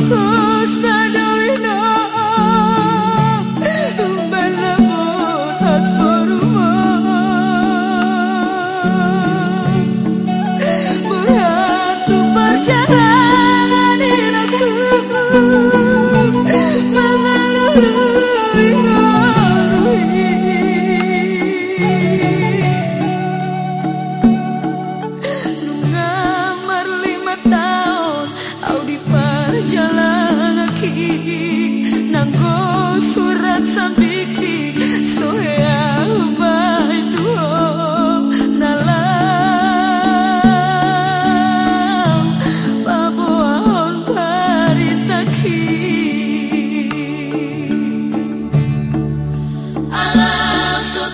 啊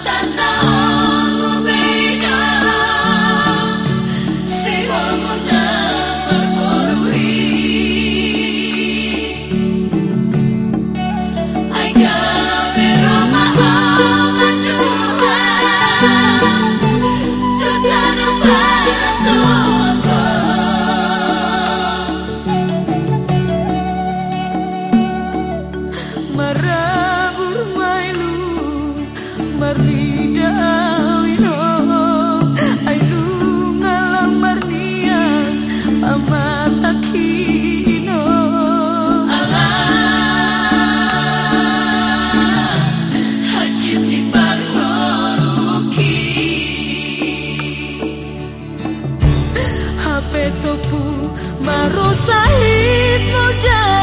tan rápido. Petupu Marusalit modal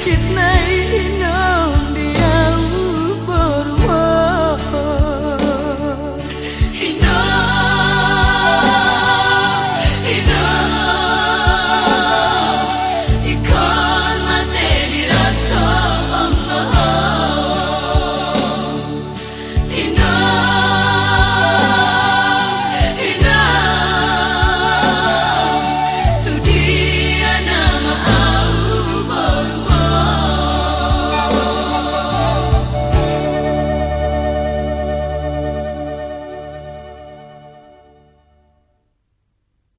chip